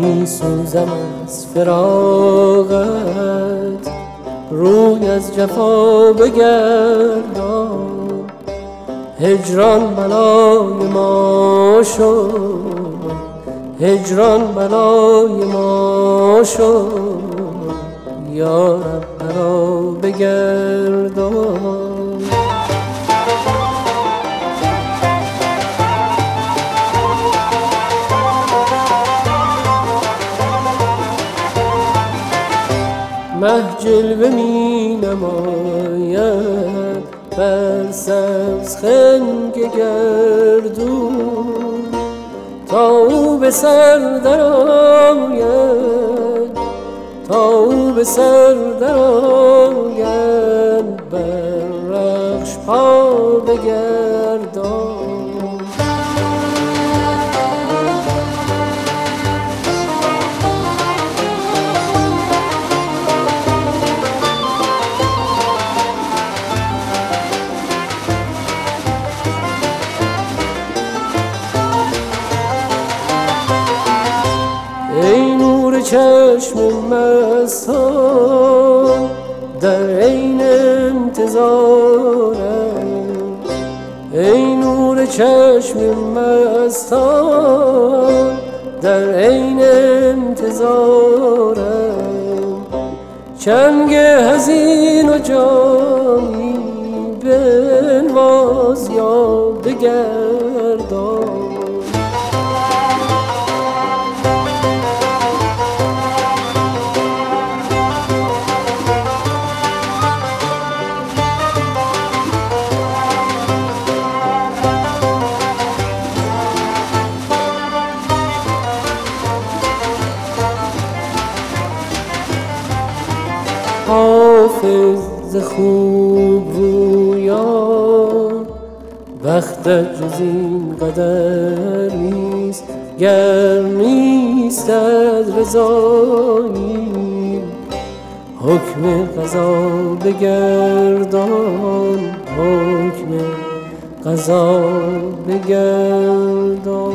ماتم از فراغت روی از جفا بگردان. هجران بلای ما شد. هجران بلای ما شد. یارب برا بگردان. مه جلوه می نماید بر سبز خنگ گردون. تا او به سر درآید تا او به سر درآید بر رخش پا بگردان. چشم مستان در عین انتظارم. ای نور چشم مستان در عین انتظارم. چنگ هزین و جامی بنواز یا بگردان حافظ خوب رویان وقت جز این قدر نیست گر نیست از رضایی. حکم قضا بگردان حکم قضا بگردان